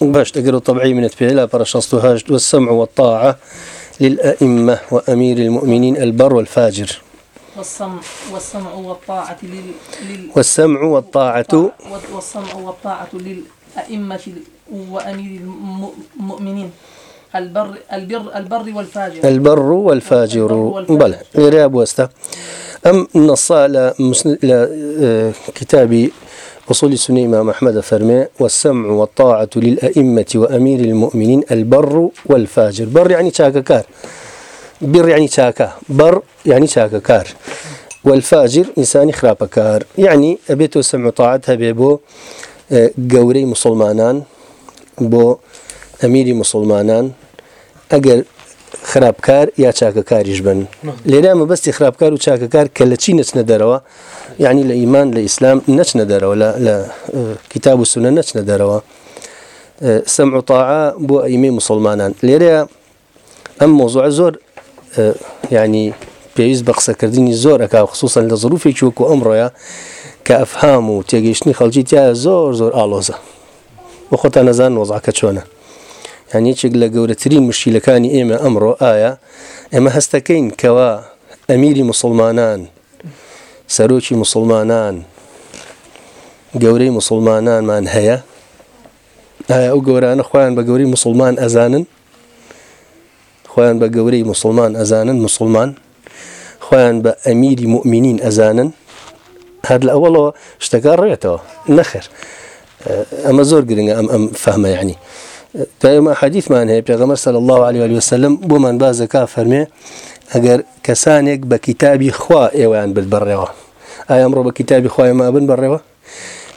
باش تقرأ طبعي من التبيع لا برا شنصتهاج والسمع والطاعة للأئمة وأمير المؤمنين البر والفاجر والسمع والسمع والطاعة لل... لل... والسمع والطاعة والسمع والطاعة للأئمة وأمير المؤمنين البر البر البر والفاجر البر والفاجر بلى غير أبوستا أم نصا لمسن... لكتابي أصول سنة إمام أحمد فرمي والسمع والطاعة للأئمة وأمير المؤمنين البر والفاجر بر يعني تاككار بر يعني تاكا بر يعني تاككار والفاجر إنسان خرابكار يعني أبيتو سمع طاعتها بيبو قوري مسلمانان بو أميري مسلمانان ئەگەر خراپکار یا چاکەکاریش بن لێرا مەبەستی خراپکار و چاکەکار کە لە چی نەچنە دەرەوە یعنی لە ئیمان لە ئیسلام نەچنە دەرەوە لە کتاب و سونە نەچنە دەرەوە سم عتاع بۆ ئەیمەی مسلمانان لێرەیە ئەم مۆزوع زۆر ینی پێویست بە قسەکردنی زۆرەکە خصوصن لە ظروفێکی وەکو ئەمڕۆیە کە ئەفهام و تێگەیشتنی خەڵجیتیا زۆر زۆر ئالۆزە بۆ خۆتان نەزان وەزاکە چۆنە هەن یەکێک لە گەورەترین مشیلەکانی ئێمە ئەمڕۆ ئایا ئێمە هەستەکەین کەوا ئەمیری مسلمانان سەرۆکی مسلمانان گەورەی مسلمانانمان هەیە ئایا ئەو گەورانە خۆیان بە گەوری مسلمان ئەزانن خۆیان بە گەورەی مسلمان ئەزانن مسلمان خۆیان بە ئەمیری مؤمنین ئەزانن هەر لە ئەوەڵەوە شتەکە ڕێتەوە نەخێر ئەمە زۆر گرنگە ئەم ئەم فەمەیانی. پێمە حەدیثمان هەیە پێغەمە سەل الله عليه وسلم بۆمان بازەکە فەرمێ ئەگەر کەسانێک بە کتابی خوا ئێوەیان بت بڕێەوە ئایا ئەمڕۆ بە کتابی خوای ما بن بڕێەوە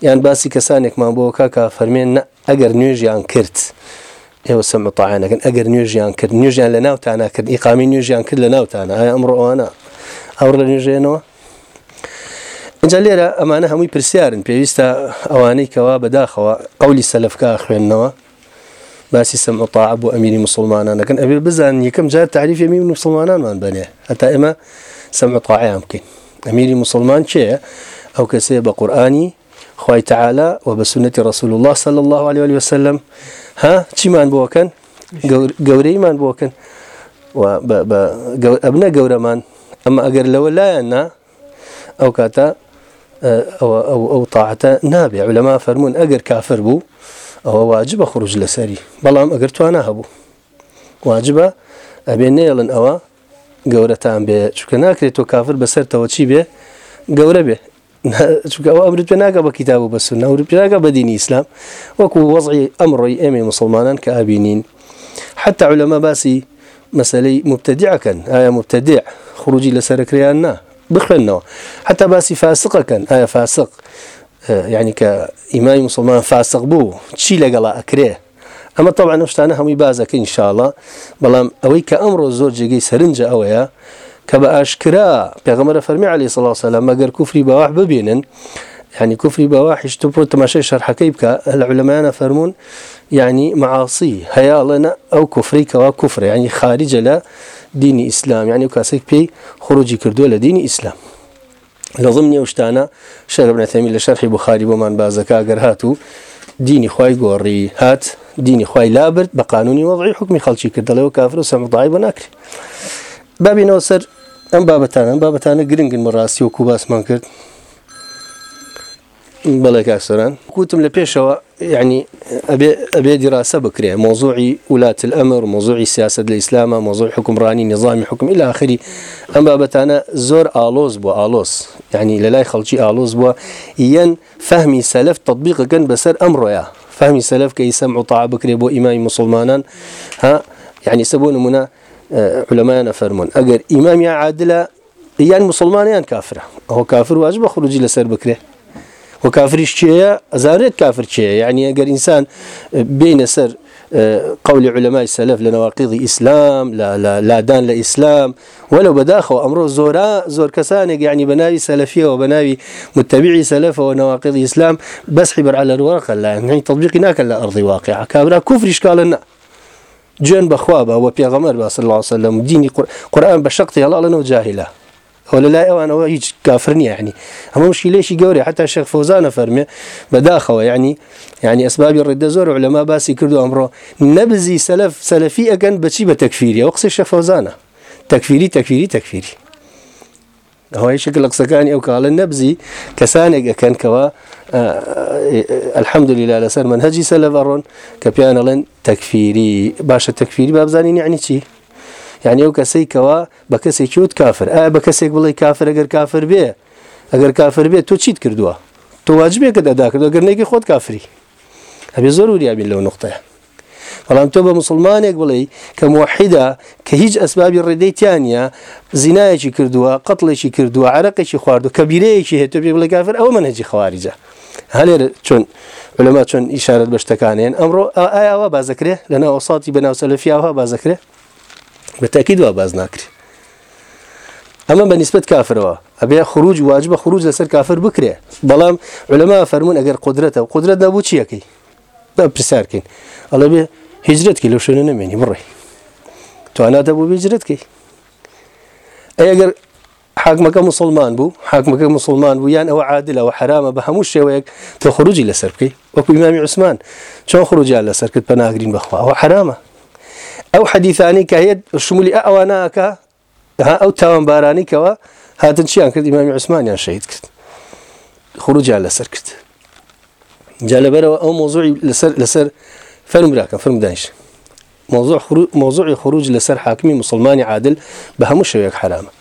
یان باسی کەسانێکمان بۆ کاکە فەرمێن ئەگەر نوێژیان کرد ئێوە سەمەتاعاەکەن ئەگەر نوێژیان کرد نوێژیان لە ناوتانە کرد ئیقامی نوێژیان کرد لە ناوتانە ئایا ئەمڕۆ ئەوانە ئەوڕ لە نوێژێنەوە اینجا لێرە ئەمانە هەمووی پرسیارن پێویستە ئەوانەی کەوا بەداخەوە ئەولی سەلفکە خوێندنەوە باسی سم ئۆطاع بۆ ئەمیری مسلمانانەکەن ئەبێ بزان یەکەم جار تعریف ئەمی مسلمانانمان بنێ هەتا ئێمە سم ئۆطاعیان بکەین ئەمیری مسلمان چێە ئەو کەسەیە بە قورآانی خی تعالا و بە سنەتی رسول الله صلى الله عليه وسلم ها چیمان بۆکەن گەورەیمان بۆکەن ئەبنە گەورەمان ئەمە ئەگەر لەوە لایەننا ئەو کاتە ئەو تاعتە نابێ لەما فەرمونون ئەگەر کافر بوو ئەوە واجبە خروج لەسەری بەڵام ئەگەر توانە هەبوو واجبە ئەبێ نێڵن ئەوە گەورەتان بێ چکە ناکرێت تۆ کافر بەسەرتەوە چی بێ گەورە بێ چکەەوە ئەمرت پێ ناگە بە کتاب و بەسن ناور پێناگە بە دینی ئیسلام وەکو وەزعی ئەمڕۆی ئێمە مسلمانان کە ئابینین حتا لەمە باسی مەسلەی مبتدیعکەن ئایا مبتدیع خروجی لەسەرکریان نا بخوێنەوە حتا باسی فاسقەکەن ئایا فاسق یعنی کە ئیمانی مسلمان فاسق بوو چی لەگەڵا ئەکرێ ئەمە تەوان شتانە هەمووی بازەکەی انشاءڵە بەڵام ئەوەی کە ئەمڕۆ زۆر جێگەی سەرنجە ئەوەیە کە بە ئاشکرا پێغەمەرە فەرمی علی سەڵاوسەلا مەگەر کوفری باواح ببینن يعني كفري بواح يشتو بو تماشي شرح كيبكا العلماء أنا فرمون يعني معاصي هيا لنا أو كفري كوا كفر يعني خارج لا دين إسلام يعني وكاسك بي خروجي كردو لدين إسلام لە زم نیە شتانە شەر بنەتەمی لە شەرحی بخاری بۆمان بازەکە گەر هات و دینی خی گۆڕی هات دینی خی لابرد بە قانونی وەضعی حکمی خەڵکی کرد دەڵێەوە کافر و سەمەداایی بۆ ناکرێت بابینەوە سەر ئەم بابەتانە بابەتانە گرنگن مەڕاستی و کوباسمان کرد بەڵێ کاکسەران کوتم لە پێشەوە یعنی ئەبێ دیراسە بکرێ مۆزوعی ولات ئەمر مۆزوعی سیاست لە ئیسلامە مۆزوعی حکمڕانی نظامی حکمی لە آخری ئەم بابەتانە زۆر ئالۆز بووە ئالۆس یعنی لە لای خەڵکی ئالۆز بووە یەن فەهمی سەلف تطببیقەکەن بەسەر ئەمڕۆیە فەهمی سەلف کە ئیسەم عوتاع بکرێ بۆ ئیمای مسلمانان ها یعنی سە بۆ نمونە علەمایانە فەرمونون ئەگەر ئیمامیا عادلە یان مسلمانیان کافرە ئەو کافر واژ بە خروجی لەسەر بکرێ و کافریش چیە ئەزانێت کافر چیە یعنی ئەگەر ئینسان بینە سەر قولی علەمای سەلف لە نەواقیضی ئیسلام لادان لە ئیسلام وەلو بەداخەوە ئەمڕۆ زۆرا زۆر کەسانێک یعنی بەناوی سەلفیەوە بەناوی متتەبیعی سەلفەوە نەواقیضی ئیسلام بەس حیبەر على الورقە لا نەی تطبیقی ناکەن لە ئەرضی واقع کابرا کوفریشکالە نە جێن بەخوا بە وە پێغەمەر بە سەللا سەلم دینی قورآن بە شقتی هەڵاڵەنەوە جاهلە ئەو لە لای ئەوانەوە هیچ کافر نیە عنی ئەمە شیلێکی گەوری حتا شەخ فۆزانە فەرمێ بەداخەوە ینی ینی ئەسبابی ڕێدە زۆر لەما باسی کردو ئەمڕۆ نەبزی سەلف سەلفی ئەگەن بچی بە تەکفیری ئەو قسە شەفۆزانە تەکفیری تەکفیری تەکفیری هۆی شکل لە قسەکانی ئەو کاڵە نەبزی کەسانێک ئەەکەنکەوە ئەلحەمدلیلا لەسەر من هەجی سەلەڤڕۆن کە پیانەڵێن تەکفیری باشە تەکفیری بابزانانی عنی چی؟ یعنی ئەو کەسێکەوە بە کەسێکیوت کافر ئا بە کەسێک بڵی کافر ئەگەر کافر بێ ئەگەر کافر بێت تۆ چیت کردووە تۆ واجبێکە دەدا کردو گەر نێکی خۆت کافری هەبێ زۆر وریابین لەو نقطەیە بەڵام تۆ بە مسلمانێک بڵێ کە محیدا کە هیچ ئەسبابی ڕێدەیتیانە زینایەکی کردووە قەتڵێکی کردووە عرەقێکی خواردو کە بیرەیەکی هێتۆ پێ بڵێ کافر ئەو منەجی خواریجە هەلێر چۆن لەما چۆن ئیشارەت بەشتەکانێن ئەمڕۆ ئاوا بازەکرێ لەناو ئەوساتی بەناو سەلفیاوها بازەکرێ بە تاکید وا باز ناکرێت ئەمە بە نسبت کافرەوە ئەبێ خروج واجبە خروج لەسەر کافر بکرێ بەڵام علەما فەرمونون ئەگەر قدرەتە و قدرەت نەبوو چیەکەی بە پرسیارکەین ئەڵە بێ هیجرەتکی لە شوێنە نەمێنی بڕێ تواناتە بوو بجرەتکەی ئەگەر حاکمەکە مسلمان بوو حاکمەکە مسلمان بوو یان ئەوە عادلەوە حرامە بە هەموو شێوەیەک تۆ خروجی لەسەر بکەی وەکو ئیمامی عوسمان چۆن خروجیان لەسەر کرد پەناگرین بەخواوە حرامە ئەو حەدیثانی کە هەیە شمولی ئەوانەکە ئەو تاوانبارانیکەوە هاتن چیان کرد ئیمامی عوسمانیان شەید کرد خروجیان لەسەر کرد جا لەبەرەوە ئەو مۆزوعی لەسەر لەسەر فەرمراکە فرم دانیش موضوع خروج موضوعی خروج لەسەر حاکمی مسلمانی عادل بە هەموو شوێک حرامە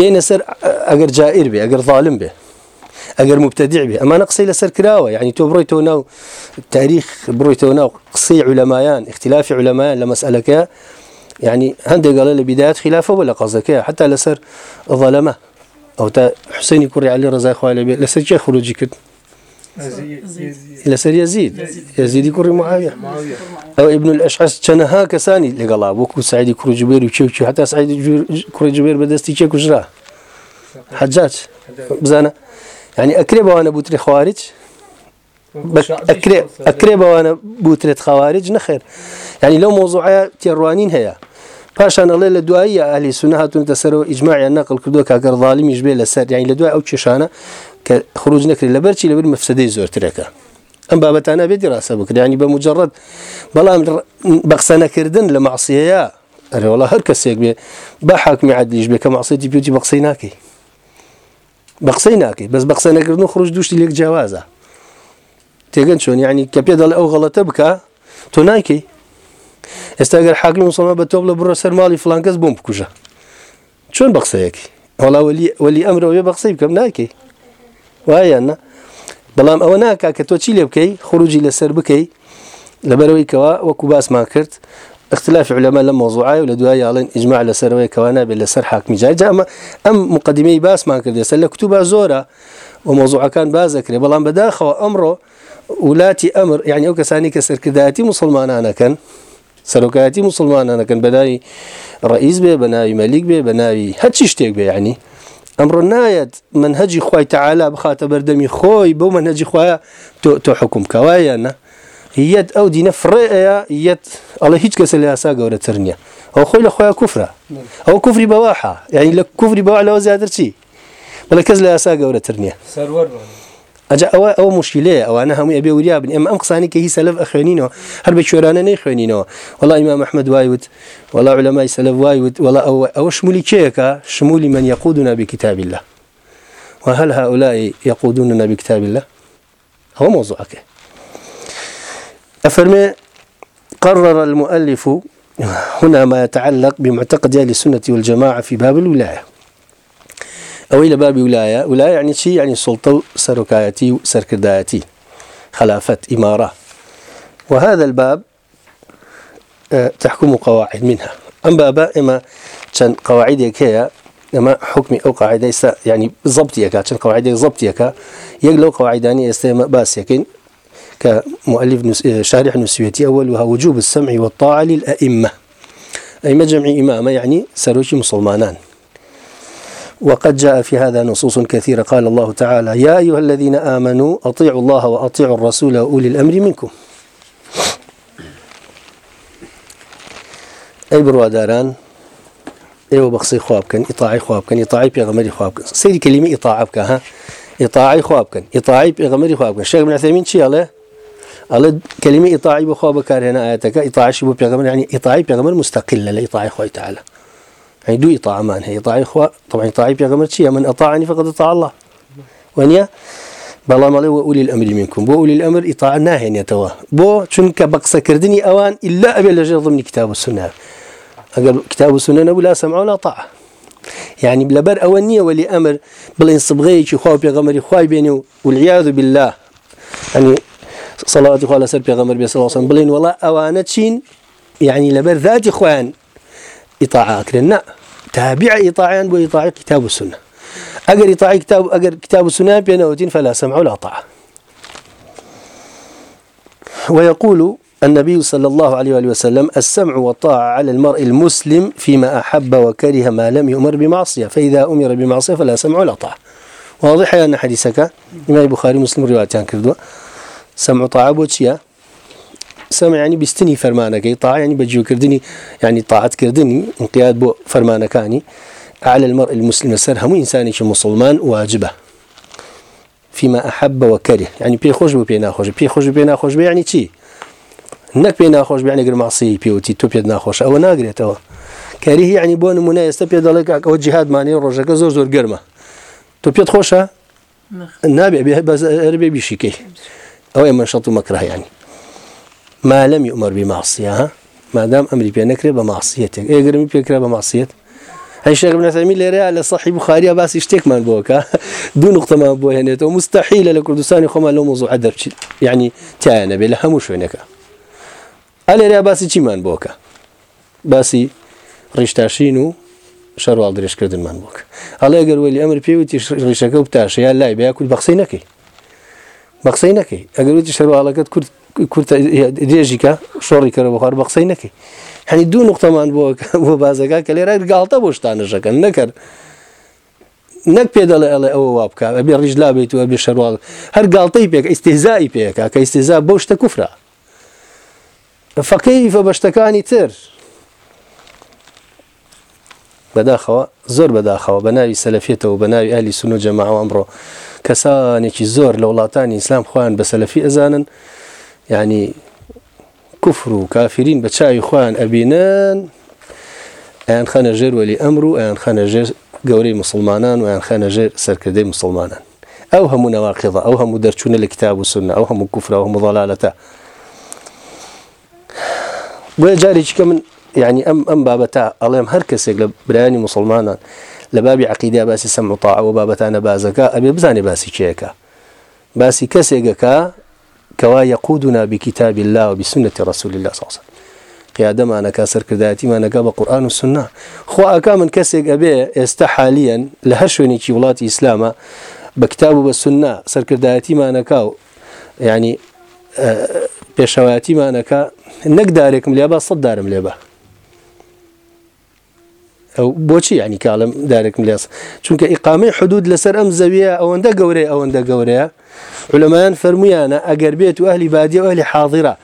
یعنی لەسەر ئەگەر جائر بێ ئەگەر ظالم بێ ئەگەر مبتدیعبێ ئەمانە قسەی لەسەر کراوە یعنی تۆ بڕۆیتەوە ناو تاریخ بڕۆیتەوە ناو قسەی علەمایان اختلافی علەمایان لە مەسئلەکە يعني هەندێک گەڵە لە بیدات خلافە بۆ لە قەزەکەی حتا لەسەر ظەلەمە ئەو تا حسینی کوڕی علی ڕزای خوای لەبێ لەسەر چه خروجی کرد لەسەر یزید یزیدی کوڕی معاویە ئەو ابن الأشعث چەنەها کەسانی لەگەڵا وەکو سعیدی کوڕ جوبێر و چێوچ هەتا سعیدی کوڕی جوبێر بەدەستی چێ کوژرا حەجاج بزانە ینی ئەکرێ بەوانە بوتری خوارج ئەکرێ بەوانە بوترێت خاوارج نەخێر ینی لەو مۆزوعە تێڕوانین هەیە پاشان ئەڵێ لە دوایی ئالی سونە هاتونتە سەرەوە ئیجمماعیان نەقل کردووە کاگەر ظالمیش بێ لە سەر یانی لە دوای ئەو کێشانە کە خروج نەکرێت لە بەرچی لەبەر مەفسەدەی زۆرترەکە ئەم بابەتانە بێتی ڕاستە بکرانی بە مجرڕەت بەڵام بەقسە نەکردن لە مەعسیەیە ئەرێوەڵە هەر کەسێک بێ با حاکمی عادیش بێ کە مەعسیەتی پێوتی بەقسەی ناکەی بە قسەی ناکەی بەس بە قسە نەکردن و خڕش دوشتی لێک جیاوازە تێگەن چۆن یعنی کە پێ دەڵێ ئەو غەڵەتە بکە تۆ نایکەی ئێستا گەر حاکم مسلمان بە تۆ لە بڕە سەر ماڵی فلانکەس بۆم بکوژە چۆن بە قسەیەکی وەڵاوەلی ئەمرەوێ بە قسەی بکەم ناکەی وایەنە بەڵام ئەوە ناکا کە تۆ چی لێ بکەی خروجی لەسەر بکەی لەبەرەوەی کەەوە وەکو باسمان کرد اختلاف علماء لە مۆزوعای و لە دوای یاڵێن ئیجمع لەسەرەوەی کەوانە بێت لەسەر حاکمی جای جامە ئەم مقدمەی باسمان کردێسە لە کتوبە زۆرە و مۆزوعەکان بازەکرێ بەڵام بەداخەوە ئەمڕۆ ولاتی ئەمر یعنی ئەو کەسانی کە سەرکردایەتی مسلمانانەکەن سەرۆکایەتی مسلمانانەکەن بەناوی ڕئیس بێ بە ناوی مەلیک بێ بە ناوی هەچی شتێک بێ ینی ئەمڕۆ نایەت منهجی خی تەعالا بخاتە بەردەمی خۆی بۆ منهجی خویە تۆ حکوم کەوایە نە یەت ئەو دینە فڕێەیە یەت ئەڵە هیچ کەسە لە یاسا گەورەتر نییە ئەو خۆی لە خۆیان کوفرە ئەو کوفری بەواحە یعنی لە کوفری بەوا لەوە زیاتر چی بەڵە کەس لە یاسا گەورەتر نییە ئەجا ئەوە ئەو مشکلەیە ئەوانە هەموو ئەبێ وریا بن ئێمە ئەم قسانی کە هی سەلف ئەخوێنینەوە هەر بە کوێرانە نەیخوێنینەوە وڵا ئیما مححمد وای وت وڵا لەمای سەلف وای وت وڵا ئەوە ئەوە شمولی کێیەکە شمولی من یقودنا بكتاب الله وهل هؤلاء يقودوننا بكتاب الله هو موضوعك أفرمي قرر المؤلف هنا ما يتعلق بمعتقد أهل السنة والجماعة في باب الولاية أو إلى باب ولاية ولاية يعني شيء يعني سلطة سركايتي وسركردايتي خلافة إمارة وهذا الباب تحكم قواعد منها أم بابا إما كان قواعد يكيا ئەمە حکمی ئەو قاعدە ئێستا ینی زبتیەکە چەند قواعدێک زبتیەکە یەک لەو قواعدانی ئێستا ئێمە باسیەکەین کە مؤلف نس... شارح نوسوێتی ئەولها وجوب السمع والطاعة للأئمة أئمة جمع إمامة يعني سروش مسلمانان وقد جاء في هذا نصوص كثيرة قال الله تعالى يا أيها الذين آمنوا أطيعوا الله وأطيعوا الرسول وأولي الأمر منكم أي برواداران ئێوە بەخسی خوابکەن ئیتاعی خوابکەن ئیتاعی پێغەمەری خوابکەن سری کللیمی ئیتاع بکە ها ئیتاعی خوابکەن ئیتاعی پێغەمەری خوابکەن شێک منەسەمین چیڵێ؟ ئەڵێ کلمە ئیطاعی بخوا بەکارهێنا ئاەتەکە ئیطاعشی بۆ پێغمەر ینی ئیطاعی پێغمەر مستەقل لە لە ئیطاعی خۆی تاالە هەی دوو ئیطاعمان هەیە ئیطاعی خوا طبعا ئیطاعی پێغمەر چیە من ئەطاعنی فقط ئەطاع الله وانە بەڵام ئەڵێ وەئولی الأمر منكم بۆ ئولی الأمر ئیطاع ناهێنێتەوە بۆ چونکە بەقسەکردنی ئەوان إلا ئەبێ لەژێ ضمنی کتاب و سنە ئەگەر کتاب و سنە نەبوو لا سەمع ولا طاعة يعني لەبەر ئەوە نییە وەلی ئەمر بڵێن سبغەیەکی خوا پێغەمەری خوای بێنێ و والعیاذ بالله يعني سەڵاتی خوا لەسەر پێغەمەر بێ سەڵسم بڵین وڵا ئەوانە چین یعنی لەبەر ذاتی خۆیان ئیتاعاکرن نە تابیع ئیتاعیان بۆ ئیتاعی کتاب و سنە ئەگەر ئیتاعی کتاب ئەگەر کتاب و سنە پێنەوەتین فەلا سەمع ولا طاعة ويقول النبي صلى الله عليه وآله وسلم السمع والطاعة على المرء المسلم فيما أحب وكره ما لم يؤمر بمعصية فإذا أمر بمعصية فلا سمع ولا طاعة واضح أن حديثك إمام البخاري مسلم روايتان كردوا سمع طاعة بۆ چییە؟ سمع ینی بیستنی فەرمانەکەی تا ینی بەجیوکردنی ینی تاعاتکردنی انقیاد بۆ فەرمانەکانی على المرء المسلم سر همو انساني مسلمان واجبه فيما احب وكره يعني بي خوش بي ناخوش بي خوش بي ناخوش يعني چی نك بي ناخوش يعني غير معصيه بي وتي تو بي ناخوش او ناغريتو كاره يعني بو نمونه يستبي دلك او جهاد ماني روجك زور زور گرمه تو بي خوشه نابي بي بس اربي بي شيكي ئەوەی منشەڵ و مەکرایانی ما لەمی عمەربی ماسیە مادام ئەمری پێ نەکرێ بە ماسیەتێک ئێگرمی پێکرا بە ماسیەت هەیشێک بنەتەمی لێرەیە لە سەحی بخاریە باسی شتێکمان بۆکە دوو نقطەمان بۆ هێنێتەوە مستەحیلە لە کوردستانی خۆمان لە مۆزوع دەرچیت یعنی تایە نەبێ لە هەموو شوێنەکە ئەلێریا باسی چیمان بۆکە باسی ڕیشتاشین و شەرواڵ درێژکردنمان بۆکە ئەڵێ گەروەلی ئەمر پێوتی ڕیشەکە و تاشەیە لای بیا کورد بەخسی نەکەی بە قسەی نەکەی ئەگەروتی شەرواڵەکەت کورت کورتە درێژیکە شۆڕی کەەوە بخوار بە قسەی نەکەی هەنی دوو نقطەمان بۆ بۆ بازەکە کە لێرا گاڵتە بۆ شتانەشەکەن نەکرد نەک پێ دەڵێ ئەڵێ ئەوە وا بکە ئەبێ ڕژلا بێت و ئەبێ شەرواڵ هەر گاڵتەی پێک ئیسێزایی پێکە کە ئیسێزا بۆ شتە کوفرا فەقەی فە بەشتەکانی تر بەداخەوە زۆر بەداخەوە بە ناوی سەلەفێتەوە بە ناوی ئالی سون و جەماوە ئەمڕۆ کەسانێکی زۆر لە وڵاتانی ئیسلام خوان بە سەلەفی ئەزانن ینی کوفر و کافرین بە چاوی خوان ئەبینن ئەیان خەنە ژێر وەلی ئەمر و ئەیان خەنە ژێر گەورەی مسلمانان و یان خەنە ژێر سەرکردەی مسلمانان ئەو هەموو نەواقیڵە ئەو هەموو دەرچوونە لە کتاب و سنە ئەو هەموو کوفرە و مڵالەتە بۆیە جارێکی کە من یعنی ئەم ئەم بابەتە ئەڵێم هەر کەسێک لە برایانی مسلمانان لە بابی عقیدیا باسی سەمتا ئەوە بابەتانە بازەکە ئەبێ بزانێ باسی کێەکە باسی کەسێکەکە کەوا یەقودنا بکتابی الله و بسنەتی رسول الله ساس قیادەمانەکە سەرکردایەتیمانەکە بە قورآن و سنا خۆئکە من کەسێک ئەبێ ئێستا حالیان لە هەر شوێنێکی وڵاتی ئیسلامە بە کتاب و بە سنا سەرکردایەتیمانەکە و ینی پێشەوەتیمانەکە نەکدارێکم لێ بە سەددارم لێ بە ئەو بۆچی ینی کاڵم دارێکم لێس چونکە ئیقامی حدود لەسەر ئەم زەویە ئەوەندە گەورەیە ئەوەندە گەورەیە علەمان فەرمویانە ئەگەر بێت و ئەهلی بادی و ئەهلی حاضرە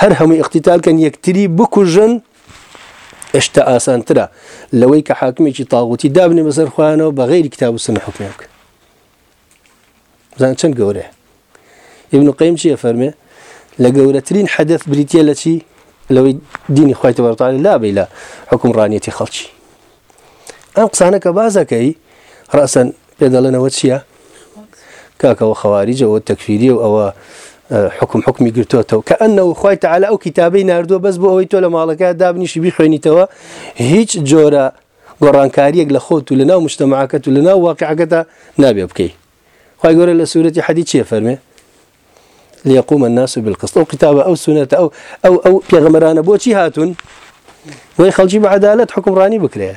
هەر هەموو ئەختیتالکەن یەکتری بکوژن ئێشتا ئاسانترە لەوەی کە حاکمێکی تاغوتی دابنێ بەسەر خوانەوە بە غیری کتاب و سنە حکمێک زان چەند گەورەیە ابن قیم چیە فەرمێ لە گەورەترین حەدەث بریتە لە چی لەوەی دینی خخوایتە بەڕتاالی لابێ لە حکوم ڕانیەتی خەڵکی ئەم قسانە کە بازەکەی ڕاستەن پێ دەڵێنەوە چییە؟ کاکەەوە خەواریجەوە تەکفیری و ئەوە حکم حکمی گرتوتەوە کە ئەنەوە خی تعالا ئەو کتابی نردووە بەس بۆ ئەوەی تۆ لە ماڵەکە دابنیشی بخوێنیتەوە هیچ جۆرە گۆڕانکاریەک لە خۆت و لە ناو مشتتەماکەت و لە ناو واقعەکەدا نابێ بکەیت خی گەورە لە سوورەتی حەدی چیە فەرمێ لیقوم الناس بالقسط ئەو کتابە ئەو سونەتە ئەو ئەو ئەو پێغەمەرانە بۆچی هاتون وی خەڵکی بە عدالت حکمڕانی بکرێ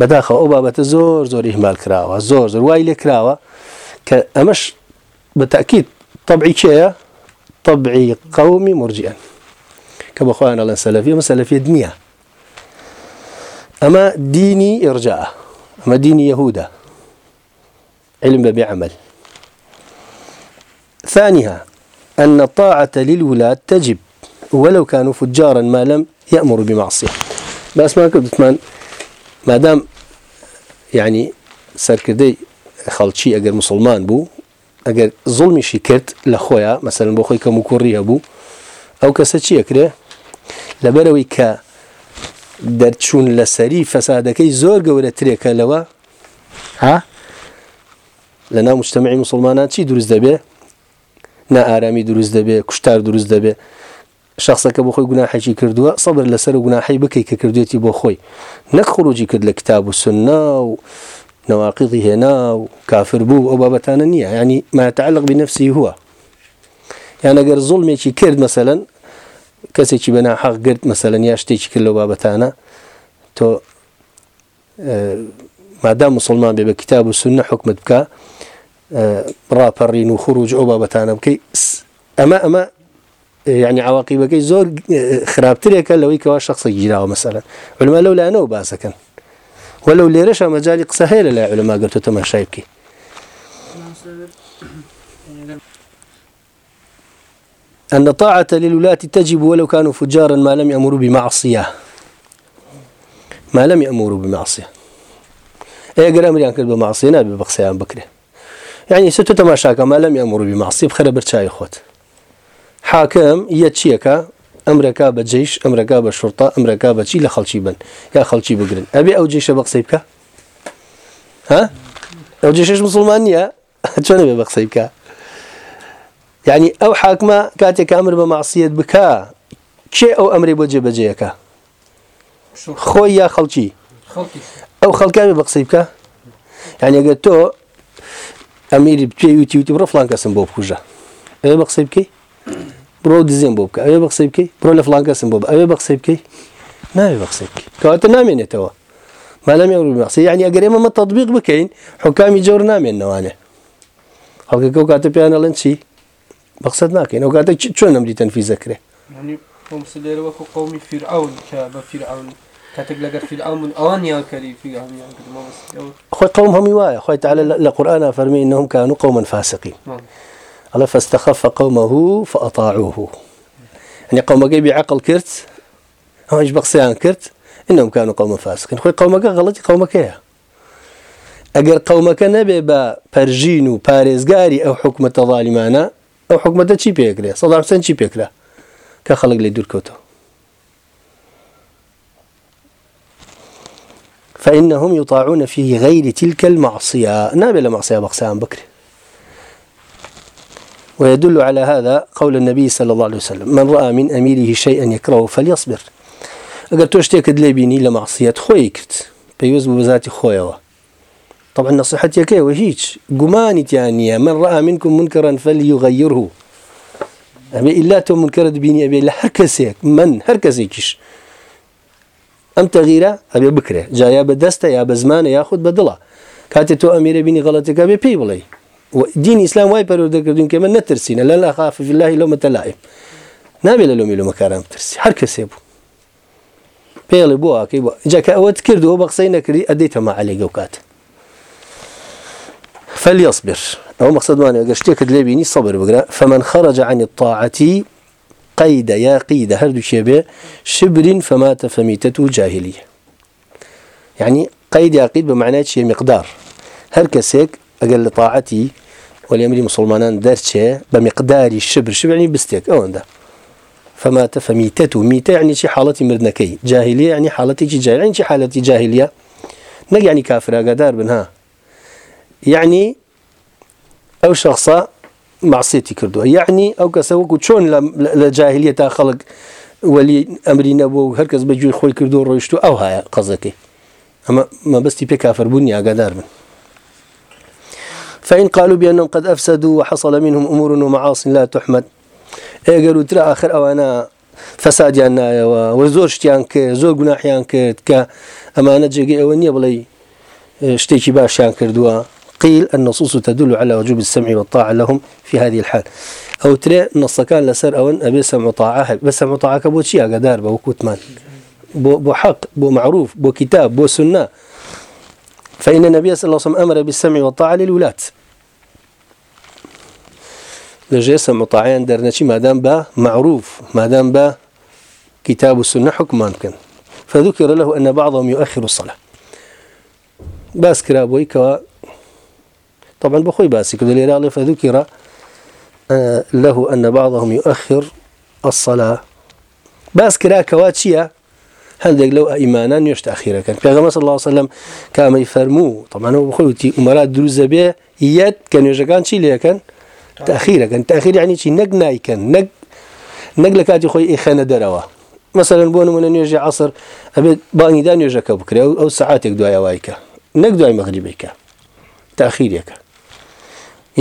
بەداخەوە ئەو بابەتە زۆر زۆر ئیهمال کراوە زۆر زۆر وای لێ کراوە کە ئەمەش بە تاکیید طبعی کێە طبعی قومی مرجیان کە بەخوایان ئەڵەن سەلفی ئەمە سەلفێت نییە ئەمە دینی ئێرجا ئەمە دینی یهودا علم بە بعمل ثانيها أن الطاعة للولاة تجب ولو كانوا فجارا ما لم يأمروا بمعصية بس ما كنت من مادام یعنی سەرکردەی خەڵکی ئەگەر مسلمان بوو ئەگەر زڵمیشی کرد لە خۆیان مەسەرن بۆ خۆی کەم و کوڕی هەبوو ئەو کەسە چیەکرێ لەبەرەوەی کە دەرچوون لەسەری فەسادەکەی زۆر گەورە ترێکە لەوە ها لە ناو مشتتەمەی مسلمانان چی دروست دەبێ نە ئارامی دروست دەبێ کوشتار دروست دەبێ شخصەکە بۆ خۆی گوناحێکی کردووە سەبر لەسەر گوناحی بکەی کە کردوێتی بۆ خۆی نەک خروجی کرد لە کتاب و سننا و نواقضی هێنا و کافر بوو ئەو بابەتانە نییە ینی ماتەعلق بنفسی هووە یان ئەگەر زڵمێکی کرد مەسەن کەسێکی بەنا حەق گرت مەسەن یا شتێکی کرد لە بابەتانە تۆ مادام مسلمان بێ بە کتاب و سنە حکمت بکە ڕاپەڕین و خروج ئەو بابەتانە بکەی ئەمە ئەمە ینی عواقیبەکەی زۆر خراپترێکە لەوەی کەوا شخصە گیراوە مەسەرە ولما لەو لاەنەوە باسەکەن وەلو لێرەش مەجای قسە هەیە لە لای علما گەرتۆ تەماشای بکەی أن طاعة للولاة تجب ولو كانوا فجارا ما لم يأمروا بمعصية ما لم يأمروا بمعصية أي قال أمريان كرد بمعصية نابي بقسيان بكرة يعني ستو تماشاك ما لم يأمروا بمعصية بخير برشاي خوت حاکم یە چیەکە ئەمرەکە بە جێش ئەمرەکە بە شورتا ئەمرەکە بەچی لە خەڵکی بن یا خەڵکی بگرن ئەبێ ئەو جێشە بە قسەی بکە ها ئەو جێشش مسلمان نیە چۆنە بێ بە قسەی بکە یعنی ئەو حاکمە کاتێک ئەمر بە ماسیەت بکە کێ ئەو ئەمری بۆ جێبەجێەکە خۆی یا خەڵکی ئەو خەڵکاوی بە قسەی بکە یانیگە تۆ ئەمیری پێویتی وتی ڕفلان کەسم بۆ بکوژە ئێ بە قسەی بکەی بڕۆ دزیێن بۆ بکە ئەوێ بە قسەی بکەی بڕۆ لە فلان کەسم بۆ ئەوێ بە قسەی بکەی ناوێ بە قسەی بکەی کەواتە نامێنێتەوە مالام ڕوو قسە یعنی ئەگەر ئێمەمە تطببیق بکەین حکامی جۆر نامێنەوانێ هەڵکەکە و کاتە پیانەڵێن چی بە قسەت ناکەین ئەو کاتە چۆن نەمری تەنفی زەکرێ وەکو قومی فرعون کە بە فرعون خۆی قوم هەمی وایە خۆی تعالە لە قورآە فەرمی نەهم کان و قومن فاسقی ئەلە فەستەخەفە قەومەه فەتاعوه ئەنی قەومەکەی بیعقل کرد ئەوش بە قسەیان کرد ئینم کان و قەومە فاسکن خۆی قەومەکە غەڵەتی قەومەکەیە ئەگەر قەومەکە نەبێ بە پەرژین و پارێزگاری ئەو حکومەتە ظالیمانە ئەو حکومەتە چی پێکرێ سەدام سند چی پێکرا کە خەڵک لێ دوورکەوتەوە فإنهم يطاعون في غير تلك المعصية نابل معصية بقسام بكري ويدل على هذا قول النبي صلى الله عليه وسلم من رأى من أميره شيئا يكرهه فليصبر أقل توشتكد لي بيني لمعصية خوي كرت بيوز بذاتي خويا طبعا نصيحتي كي وهيج قماني يعني من رأى منكم منكرا فليغيره أبي إلا تو منكر بيني أبي لا هركسيك من هركسيكش أم تغييره أبي بكره جايا بدسته يا بزمانه ياخذ بدله كاتي تو أمير بيني غلطك أبي بي بلي دین ئیسلام وای پەرۆدەکردون کە من نەترسینە لە لا خافف الله لەمە تەلایم نابێت لە لۆمی لۆمەکاران ترسی هەر کەسێ بوو پێڵی بۆواکەی بۆ جاکە ئەوەت کردەوە بە قسەی نەکردی ئەدەیتەمە عەلێگە و کات فليصبر أو مقصد واني قشتك دليبيني صبر بقرا فمن خرج عن الطاعة قيد يا قيد هردو شبه شبر فمات فميتته جاهلية يعني قيد يا قيد بمعنى شيء مقدار هر كسيك ئەگەر لە تاعەتی وەلیمەری مسلمانان دەرچێ بە مقداری شبر شبنی بستێک ئەوەندا فماتە فەمیتەت و میتە عنی چی حاڵەتی مردنەکەی جاهلیە عنی حاڵەتێکی جایان چی حالەتی جاهلیە نەگەانی کافراگادار بنها یعنی ئەو شخصا معسیێتی کردووە یعنی ئەو کەسە وەکو چۆن لە جاهلیە تا خەڵک وەلی ئەمری نەبوو و هەرکەس بەگوێ خۆی کردو و ڕۆیشت و ئەو هاە قەزەکەی ئەمە مەبستی پێ کافربوونی ئاگادار بن فإن قالوا بأنهم قد أفسدوا وحصل منهم أمور ومعاصي لا تحمد ئێگەر ترا آخر ئەوانە فەسادیان نایەوە و زۆر شتیان کرد زۆر گوناحیان کرد کە ئەمانە جێگەی ئەوە نییە بڵێ شتێکی باشیان کردووە قيل النصوص تدل على وجوب السمع والطاعة لهم في هذه الحال أو ترى نص كان لسر أون أبي سمع طاعة بس سمع طاعة كبو تشيا قدار بو كتمان بو, بو حق بو معروف بو كتاب بو سنة فإن النبي صلى الله عليه وسلم أمر بالسمع والطاعة للولاة لجي سمع وطاعيان درنشي مادام با معروف مادام با كتاب السنة حكمان كان فذكر له أن بعضهم يؤخر الصلاة باس كرابوي كوا طبعا بخوي باسي كذا ليرالي فذكر له أن بعضهم يؤخر الصلاة باس كرا كواتشيا هەندێک لەو ئەیمانە نوێشت ئەخیرەکەن پێغەمەس لاسەلم کامەی فەرموو تەمانەوە بخۆوتی عمەرا دروزە بێ یەت کە نوێژەکان چی لەکەن تاخیرەکەن تاخیر عنی چی نەک نیکەن نەک نەک لە کاتی خۆی ئیخەنە دەرەوە مثلەن بۆ نمونە نوێژی عسر ئەبێت بانیدا نوێژەکە بکرێ ئەو سعاتێک دوایە وایکە نەک دوای مەغریبیکە تاخیرەکە